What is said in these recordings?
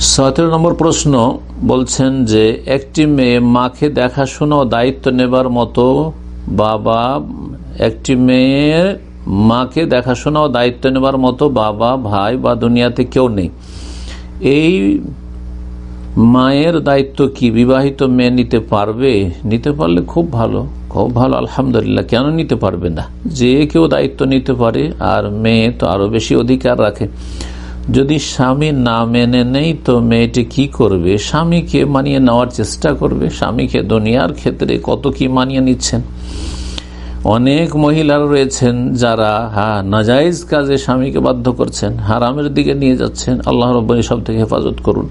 সতেরো নম্বর প্রশ্ন বলছেন যে, একটি মেয়ে মাকে দেখাশোনা দায়িত্ব নেবার মতো বাবা, একটি মেয়ের মাকে দেখাশোনা ও দায়িত্ব নেবার মতো বাবা, ভাই বা দুনিয়াতে কেউ নেই। এই মায়ের দায়িত্ব কি? বিবাহিত মেয়ে নিতে পারবে? নিতে পারলে খুব ভালো খুব ভালো, আলহামদুলিল্লাহ। কেন নিতে পারবে না? যে কেউ দায়িত্ব নিতে পারে, আর মেয়ে তো আরও বেশি অধিকার রাখে। যদি স্বামী না মেনে নেই, তো মেয়েটি কি করবে? স্বামীকে মানিয়ে নেওয়ার চেষ্টা করবে। স্বামীকে দুনিয়ার ক্ষেত্রে কত কি মানিয়ে নিচ্ছেন? অনেক মহিলার রয়েছেন যারা হ্যাঁ নাজাইজ কাজে স্বামীকে বাধ্য করছেন, হারামের দিকে নিয়ে যাচ্ছেন। আল্লাহ রব্বনী সব থেকে হেফাজত করুন।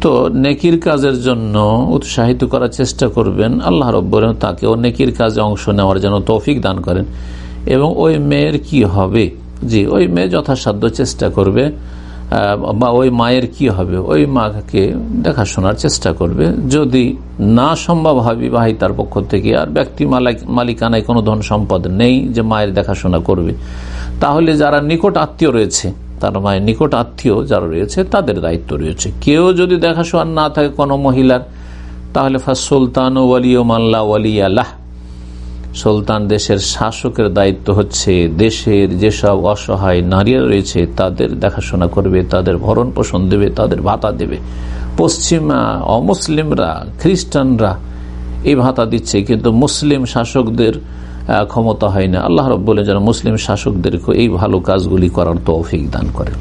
তো নেকির কাজের জন্য উৎসাহিত করার চেষ্টা করবেন। আল্লাহ রব্বর তাকেও নেকির কাজে অংশ নেওয়ার জন্য তৌফিক দান করেন। এবং ওই মেয়ের কি হবে? জি, ওই মেয়ে যথাসাধ্য চেষ্টা করবে বা ওই মায়ের কি হবে, ওই মাকে দেখাশোনার চেষ্টা করবে। যদি না সম্ভব হয় বিবাহিতার পক্ষ থেকে, আর ব্যক্তি মালিকানায় কোনো ধন সম্পদ নেই যে মায়ের দেখাশোনা করবে, তাহলে যারা নিকট আত্মীয় রয়েছে, তার মায়ের নিকট আত্মীয় যারা রয়েছে, তাদের দায়িত্ব রয়েছে। কেউ যদি দেখাশোনা না থাকে কোনো মহিলার, তাহলে ফার্স্ট সুলতান ওয়ালিও মাল্লা ওয়ালিয়াল্লাহ সুলতান দেশের শাসকের দায়িত্ব হচ্ছে দেশের যেসব অসহায় নারীরা রয়েছে, তাদের দেখাশোনা করবে, তাদের ভরণ পোষণ দেবে, তাদের ভাতা দেবে। পশ্চিমা অমুসলিমরা, খ্রিস্টানরা এই ভাতা দিচ্ছে, কিন্তু মুসলিম শাসকদের ক্ষমতা হয় না। আল্লাহ রব বলে যেন মুসলিম শাসকদেরকে এই ভালো কাজগুলি করার তৌফিক দান করেন।